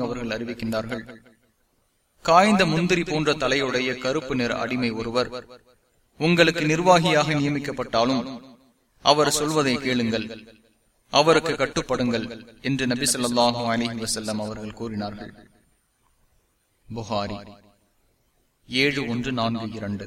அவர்கள் அறிவிக்கின்றார்கள் காய்ந்த முந்திரி போன்ற தலையுடைய கருப்பு நிற அடிமை ஒருவர் உங்களுக்கு நிர்வாகியாக நியமிக்கப்பட்டாலும் அவர் சொல்வதை கேளுங்கள் அவருக்கு கட்டுப்படுங்கள் என்று நபி சொல்லாஹு அலிஹி வசல்லம் அவர்கள் கூறினார்கள். புகாரி ஏழு ஒன்று நான்கு இரண்டு.